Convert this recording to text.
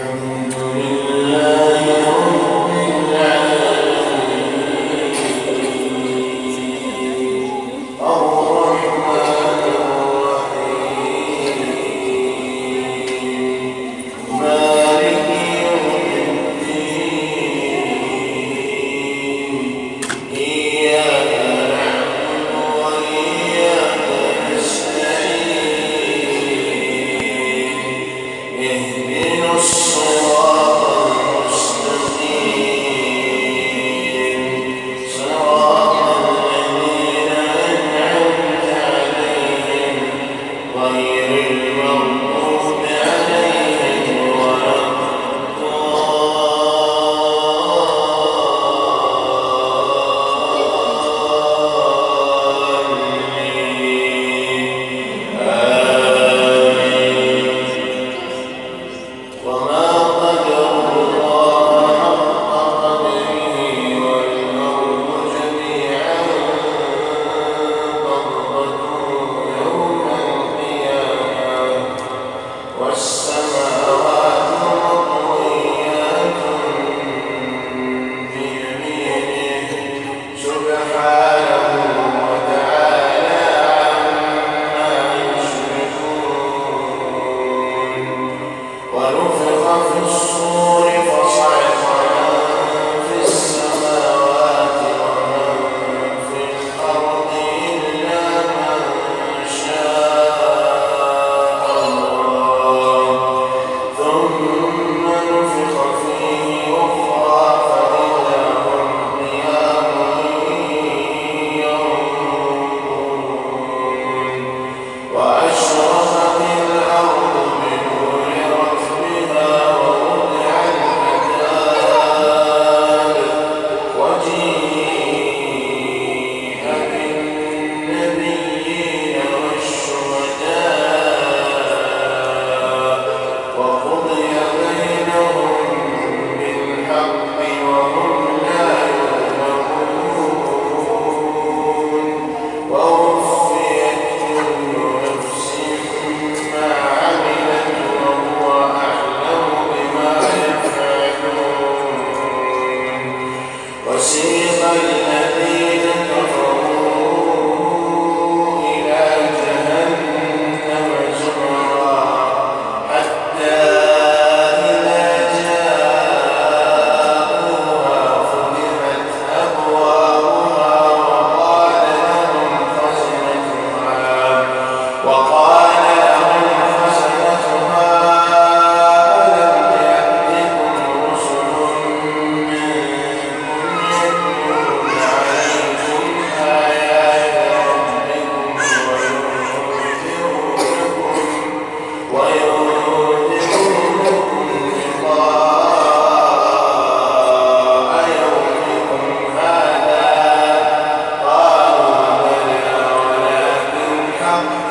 Amen. 사랑